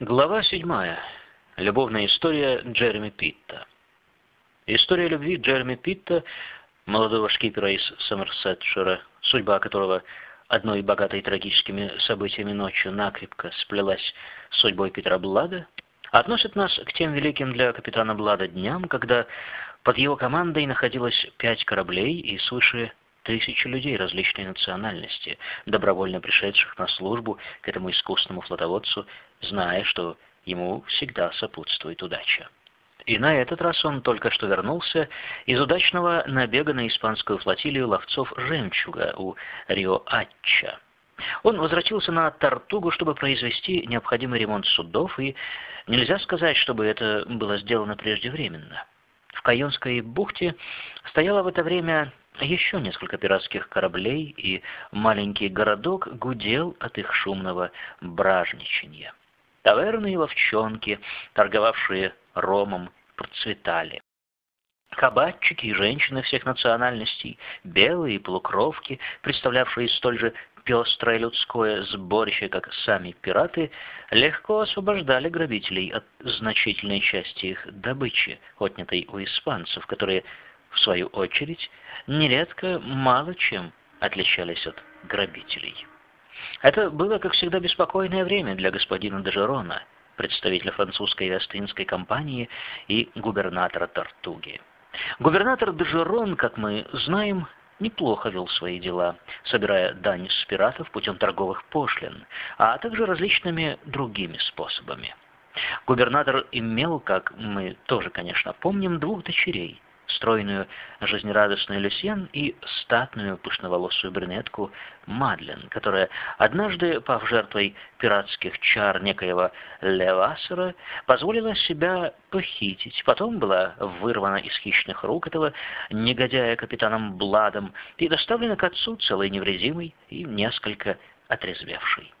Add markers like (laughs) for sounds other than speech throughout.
Глава седьмая. Любовная история Джереми Питта. История любви Джереми Питта, молодого шкипера из Сомерсетшира, судьба которого одной богатой трагическими событиями ночью накрепко сплелась с судьбой Петра Блада, относит нас к тем великим для капитана Блада дням, когда под его командой находилось пять кораблей и свыше тысячи людей различной национальности, добровольно пришедших на службу к этому искусному флотоводцу, зная, что ему всегда сопутствует удача. И на этот раз он только что вернулся из удачного набега на испанскую флотилию ловцов жемчуга у Рио-Ачча. Он возвратился на Тартугу, чтобы произвести необходимый ремонт судов, и нельзя сказать, чтобы это было сделано преждевременно. В Кайонской бухте стояло в это время еще несколько пиратских кораблей, и маленький городок гудел от их шумного бражничания. Таверны и ловчонки, торговавшие ромом, процветали. Кабачики и женщины всех национальностей, белые и полукровки, представлявшие столь же пестрое людское сборище, как сами пираты, легко освобождали грабителей от значительной части их добычи, отнятой у испанцев, которые в свою очередь, нередко мало чем отличались от грабителей. Это было, как всегда, беспокойное время для господина Дежерона, представителя французской Вест-Индской компании и губернатора Тартуги. Губернатор Дежерон, как мы знаем, неплохо вел свои дела, собирая дань с пиратов путем торговых пошлин, а также различными другими способами. Губернатор имел, как мы тоже, конечно, помним, двух дочерей, стройную, жизнерадостную Люсьен и статную, пышноволосую брюнетку Мадлен, которая, однажды, пав жертвой пиратских чар некоего Левасера, позволила себя похитить, потом была вырвана из хищных рук этого негодяя капитаном Бладом и доставлена к отцу целой невредимой и несколько отрезвевшей.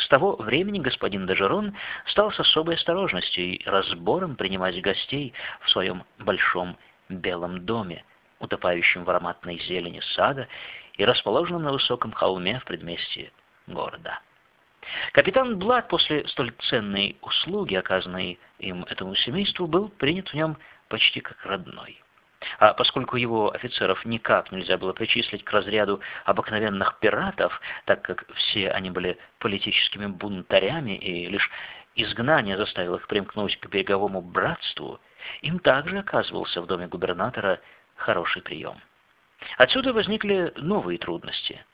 С того времени господин Дежерон стал с особой осторожностью и разбором принимать гостей в своем большом белом доме, утопающем в ароматной зелени сада и расположенном на высоком холме в предместье города. Капитан Блад после столь ценной услуги, оказанной им этому семейству, был принят в нем почти как родной. А поскольку его офицеров никак нельзя было причислить к разряду обыкновенных пиратов, так как все они были политическими бунтарями и лишь изгнание заставило их примкнуть к береговому братству, им также оказывался в доме губернатора хороший прием. Отсюда возникли новые трудности.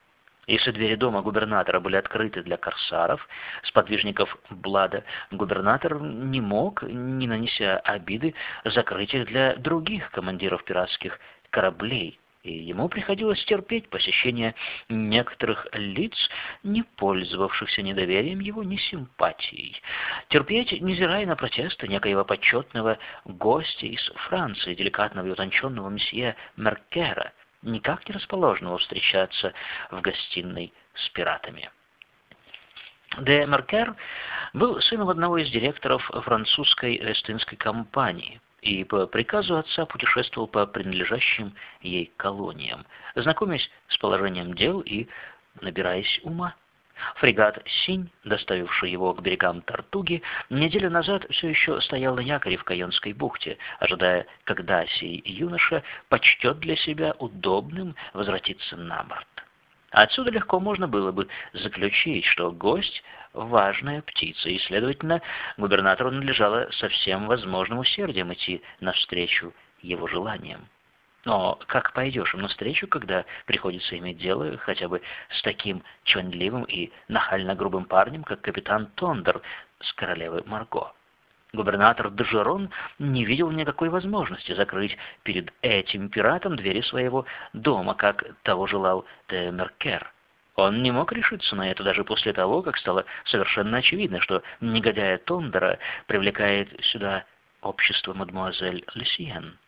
Если двери дома губернатора были открыты для корсаров, сподвижников Блада, губернатор не мог, не нанеся обиды, закрыть их для других командиров пиратских кораблей, и ему приходилось терпеть посещение некоторых лиц, не пользовавшихся ни доверием его, ни симпатией. Терпеть, невзирая на протесты некоего почетного гостя из Франции, деликатного и утонченного месье Меркера, никак не расположенного встречаться в гостиной с пиратами. Де Меркер был сыном одного из директоров французской Вестинской компании – и по приказу отца путешествовал по принадлежащим ей колониям, знакомясь с положением дел и набираясь ума. Фрегат «Синь», доставивший его к берегам Тартуги, неделю назад все еще стоял на якоре в Кайонской бухте, ожидая, когда сей юноша почтет для себя удобным возвратиться на борт. Отсюда легко можно было бы заключить, что гость – важная птица, и, следовательно, губернатору надлежало со всем возможным усердием идти навстречу его желаниям. Но как пойдешь им навстречу, когда приходится иметь дело хотя бы с таким чванливым и нахально грубым парнем, как капитан Тондер с королевы Марго? Губернатор Дежерон не видел никакой возможности закрыть перед этим пиратом двери своего дома, как того желал де Меркер. Он не мог решиться на это даже после того, как стало совершенно очевидно, что негодяя Тондера привлекает сюда общество мадемуазель Лесиен.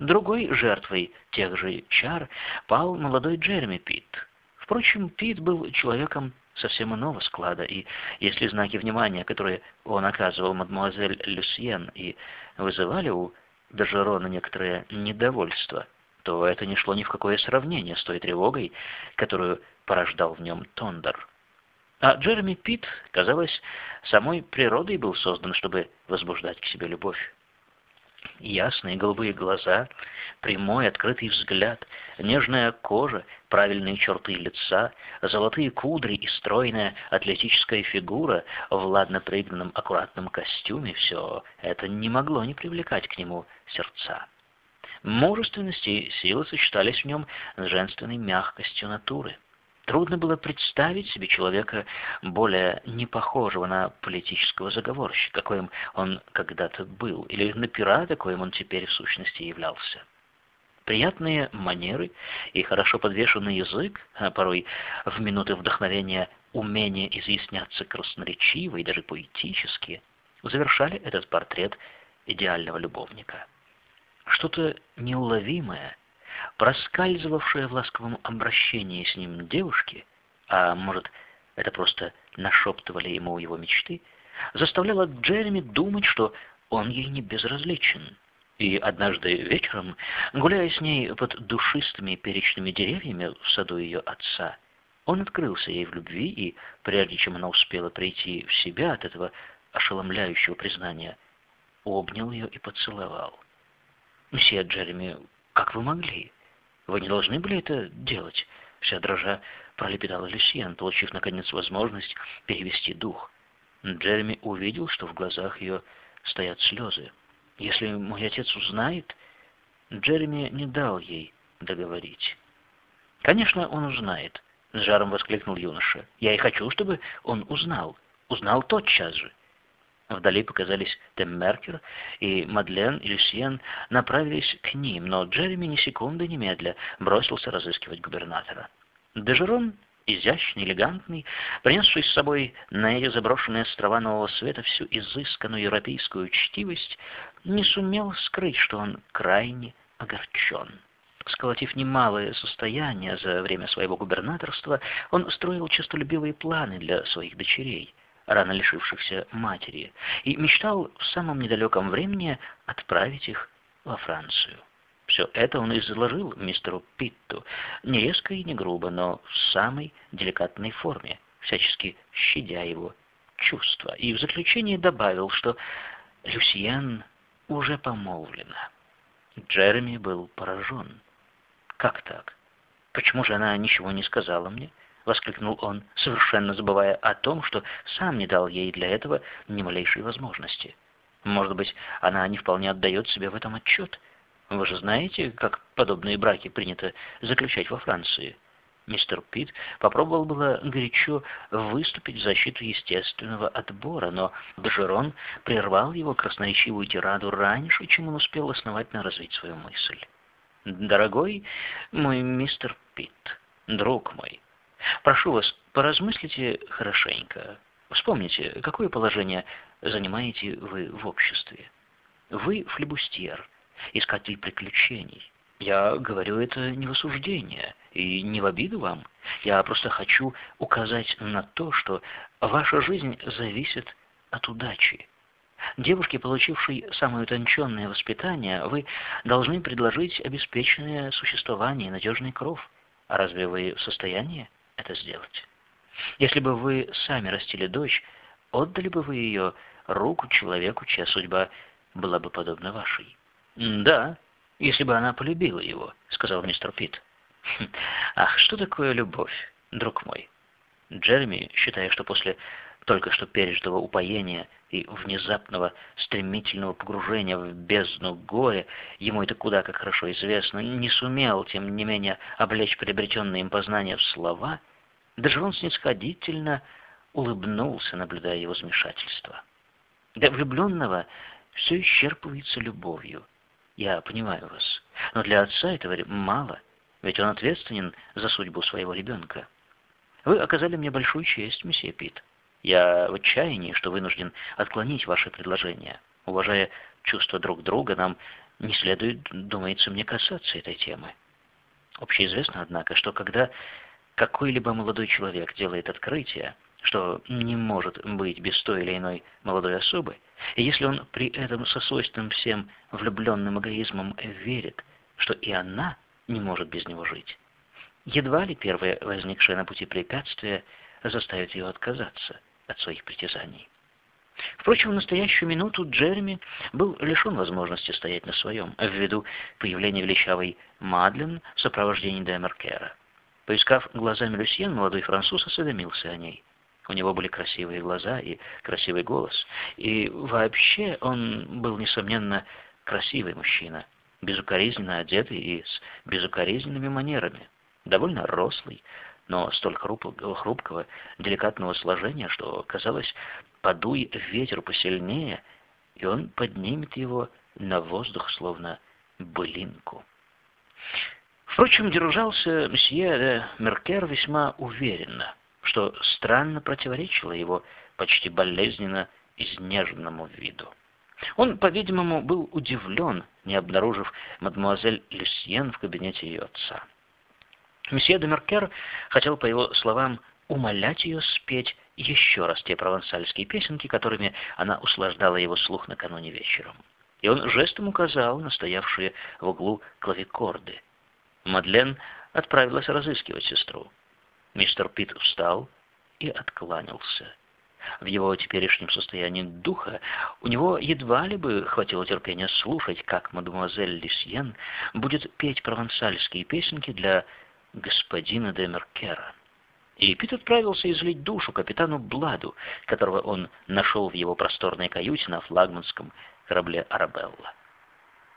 Другой жертвой тех же чар пал молодой Джереми Питт. Впрочем, Питт был человеком совсем иного склада, и если знаки внимания, которые он оказывал мадемуазель Люсьен, и вызывали у Дежерона некоторое недовольство, то это не шло ни в какое сравнение с той тревогой, которую порождал в нем Тондер. А Джереми Питт, казалось, самой природой был создан, чтобы возбуждать к себе любовь. Ясные голубые глаза, прямой открытый взгляд, нежная кожа, правильные черты лица, золотые кудри и стройная атлетическая фигура в ладно пригнанном аккуратном костюме — все это не могло не привлекать к нему сердца. Мужественность и сила сочетались в нем с женственной мягкостью натуры. Трудно было представить себе человека, более не похожего на политического заговорщика, каким он когда-то был, или на пирата, коим он теперь в сущности являлся. Приятные манеры и хорошо подвешенный язык, а порой в минуты вдохновения умение изъясняться красноречиво и даже поэтически, завершали этот портрет идеального любовника. Что-то неуловимое, проскальзывавшее в ласковом обращении с ним девушки, а может, это просто нашептывали ему его мечты, заставляло Джереми думать, что он ей не безразличен. И однажды вечером, гуляя с ней под душистыми перечными деревьями в саду ее отца, он открылся ей в любви, и прежде чем она успела прийти в себя от этого ошеломляющего признания, обнял ее и поцеловал. «Мсье Джереми, как вы могли? Вы не должны были это делать?» Вся дрожа пролепетала Люсьен, получив, наконец, возможность перевести дух. Джереми увидел, что в глазах ее стоят слезы. «Если мой отец узнает...» Джереми не дал ей договорить. «Конечно, он узнает», — с жаром воскликнул юноша. «Я и хочу, чтобы он узнал. Узнал тотчас же». Вдали показались Теммеркер, и Мадлен и Люсьен направились к ним, но Джереми ни секунды немедля бросился разыскивать губернатора. Дежерон, изящный, элегантный, принесший с собой на эти заброшенные острова Нового Света всю изысканную европейскую учтивость, не сумел скрыть, что он крайне огорчен. Сколотив немалое состояние за время своего губернаторства, он строил честолюбивые планы для своих дочерей — рано лишившихся матери, и мечтал в самом недалеком времени отправить их во Францию. Все это он изложил мистеру Питту, не резко и не грубо, но в самой деликатной форме, всячески щадя его чувства, и в заключение добавил, что Люсьен уже помолвлена. Джереми был поражен. Как так? Почему же она ничего не сказала мне? — воскликнул он, совершенно забывая о том, что сам не дал ей для этого ни малейшей возможности. «Может быть, она не вполне отдает себе в этом отчет? Вы же знаете, как подобные браки принято заключать во Франции?» Мистер Пит попробовал было горячо выступить в защиту естественного отбора, но Дежерон прервал его красноречивую тираду раньше, чем он успел основательно развить свою мысль. «Дорогой мой мистер Пит, друг мой», Прошу вас, поразмыслите хорошенько. Вспомните, какое положение занимаете вы в обществе. Вы флебустьер, искатель приключений. Я говорю это не в осуждение и не в обиду вам. Я просто хочу указать на то, что ваша жизнь зависит от удачи. Девушке, получившей самое утонченное воспитание, вы должны предложить обеспеченное существование и надежный кров. А разве вы в состоянии? Это сделать. Если бы вы сами растили дочь, отдали бы вы ее руку человеку, чья судьба была бы подобна вашей? «Да, если бы она полюбила его», — сказал мистер Питт. «Хм, «Ах, что такое любовь, друг мой?» Джереми, считая, что после только что пережитого упоения и внезапного стремительного погружения в бездну горя, ему это куда как хорошо известно, не сумел, тем не менее, облечь приобретенные им познания в слова, даже он снисходительно улыбнулся, наблюдая его замешательство. Для влюбленного все исчерпывается любовью. Я понимаю вас, но для отца этого мало, ведь он ответственен за судьбу своего ребенка. Вы оказали мне большую честь, месье Пит. Я в отчаянии, что вынужден отклонить ваше предложение. Уважая чувства друг друга, нам не следует, думается мне, касаться этой темы. Общеизвестно, однако, что когда какой-либо молодой человек делает открытие, что не может быть без той или иной молодой особы, и если он при этом со свойственным всем влюбленным эгоизмом верит, что и она не может без него жить, едва ли первое возникшее на пути препятствие заставит ее отказаться от своих притязаний. Впрочем, в настоящую минуту Джереми был лишен возможности стоять на своем, ввиду появления величавой Мадлен в сопровождении Демеркера. Поискав глазами Люсьен, молодой француз осведомился о ней. У него были красивые глаза и красивый голос, и вообще он был, несомненно, красивый мужчина, безукоризненно одетый и с безукоризненными манерами, довольно рослый, но столь хрупкого, хрупкого, деликатного сложения, что, казалось, подуй ветер посильнее, и он поднимет его на воздух, словно былинку. Впрочем, держался мсье де Меркер весьма уверенно, что странно противоречило его почти болезненно изнеженному виду. Он, по-видимому, был удивлен, не обнаружив мадемуазель Люсьен в кабинете ее отца. Месье де Меркер хотел, по его словам, умолять ее спеть еще раз те провансальские песенки, которыми она услаждала его слух накануне вечером. И он жестом указал на стоявшие в углу клавикорды. Мадлен отправилась разыскивать сестру. Мистер Пит встал и откланялся. В его теперешнем состоянии духа у него едва ли бы хватило терпения слушать, как мадемуазель Лисьен будет петь провансальские песенки для господина де Меркера. И Пит отправился излить душу капитану Бладу, которого он нашел в его просторной каюте на флагманском корабле «Арабелла».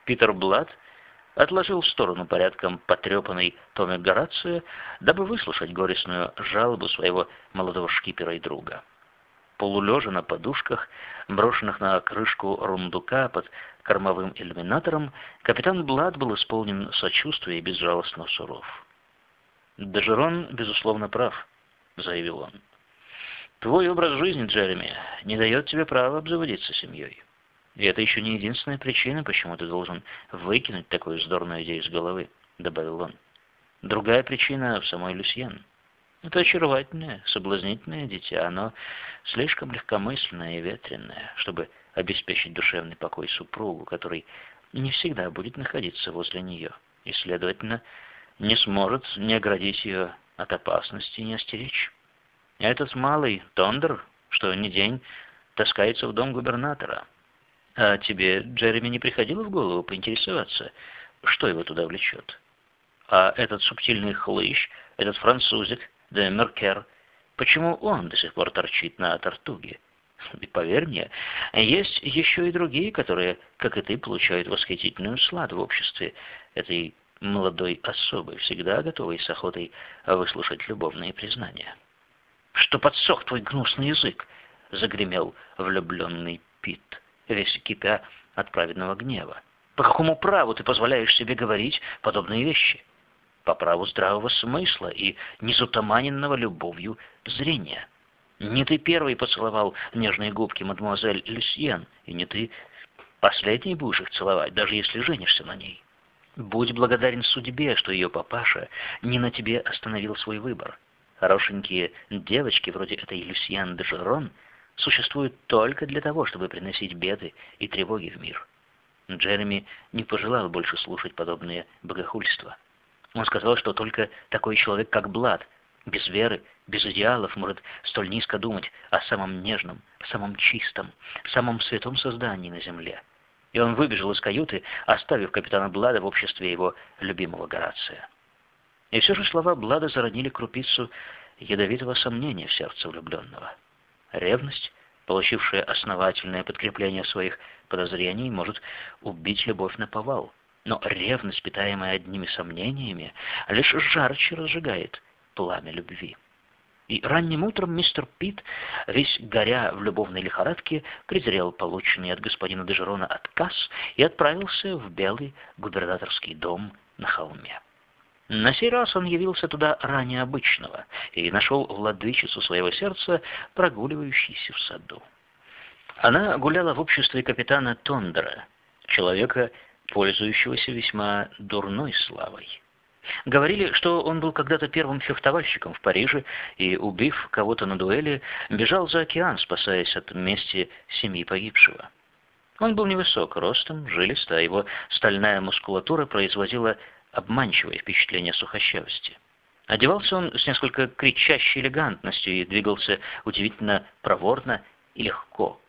Питер Блад отложил в сторону порядком потрепанный Томик Горацио, дабы выслушать горестную жалобу своего молодого шкипера и друга. Полулежа на подушках, брошенных на крышку рундука под кормовым иллюминатором, капитан Блад был исполнен сочувствия и безжалостно суров. «Дежерон, безусловно, прав», — заявил он. «Твой образ жизни, Джереми, не дает тебе права обзаводиться семьей. И это еще не единственная причина, почему ты должен выкинуть такую вздорную идею из головы», — добавил он. «Другая причина в самой Люсьен. Это очаровательное, соблазнительное дитя, оно слишком легкомысленное и ветреное, чтобы обеспечить душевный покой супругу, который не всегда будет находиться возле нее, и, следовательно, не сможет не оградить ее от опасности и не остеречь. А этот малый Тондер, что ни день, таскается в дом губернатора. А тебе, Джереми, не приходило в голову поинтересоваться, что его туда влечет? А этот субтильный хлыщ, этот французик, де Меркер, почему он до сих пор торчит на тортуге? (laughs) И поверь мне, есть еще и другие, которые, как и ты, получают восхитительную сладу в обществе этой молодой особой, всегда готовой с охотой выслушать любовные признания. «Что подсох твой гнусный язык!» — загремел влюбленный Пит, весь кипя от праведного гнева. «По какому праву ты позволяешь себе говорить подобные вещи?» «По праву здравого смысла и незутуманенного любовью зрения». Не ты первый поцеловал нежные губки мадемуазель Люсьен, и не ты последний будешь их целовать, даже если женишься на ней. Будь благодарен судьбе, что ее папаша не на тебе остановил свой выбор. Хорошенькие девочки вроде этой Люсьян де Жерон существуют только для того, чтобы приносить беды и тревоги в мир. Джереми не пожелал больше слушать подобные богохульства. Он сказал, что только такой человек, как Блад, без веры, без идеалов, может столь низко думать о самом нежном, самом чистом, самом святом создании на земле — и он выбежал из каюты, оставив капитана Блада в обществе его любимого Горация. И все же слова Блада зародили крупицу ядовитого сомнения в сердце влюбленного. Ревность, получившая основательное подкрепление своих подозрений, может убить любовь на повал. Но ревность, питаемая одними сомнениями, лишь жарче разжигает пламя любви. И ранним утром мистер Пит, весь горя в любовной лихорадке, презрел полученный от господина Дежерона отказ и отправился в белый губернаторский дом на холме. На сей раз он явился туда ранее обычного и нашел владычицу своего сердца, прогуливающейся в саду. Она гуляла в обществе капитана Тондера, человека, пользующегося весьма дурной славой. Говорили, что он был когда-то первым фехтовальщиком в Париже и, убив кого-то на дуэли, бежал за океан, спасаясь от мести семьи погибшего. Он был невысок ростом, жилист, а его стальная мускулатура производила обманчивое впечатление сухощавости. Одевался он с несколько кричащей элегантностью и двигался удивительно проворно и легко.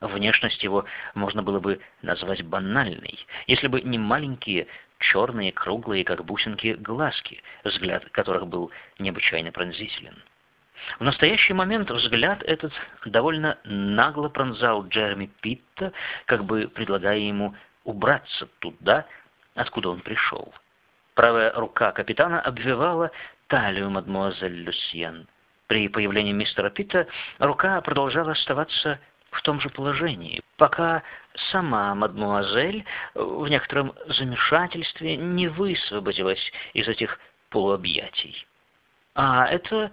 Внешность его можно было бы назвать банальной, если бы не маленькие, черные, круглые, как бусинки, глазки, взгляд которых был необычайно пронзителен. В настоящий момент взгляд этот довольно нагло пронзал Джереми Питта, как бы предлагая ему убраться туда, откуда он пришел. Правая рука капитана обвивала талию мадмуазель Люсьен. При появлении мистера Питта рука продолжала оставаться в том же положении, пока сама мадмуазель в некотором замешательстве не высвободилась из этих полуобъятий. «А это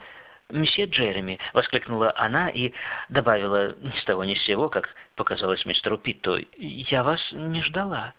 месье Джереми!» — воскликнула она и добавила ни с того ни с сего, как показалось мистеру Питту. «Я вас не ждала».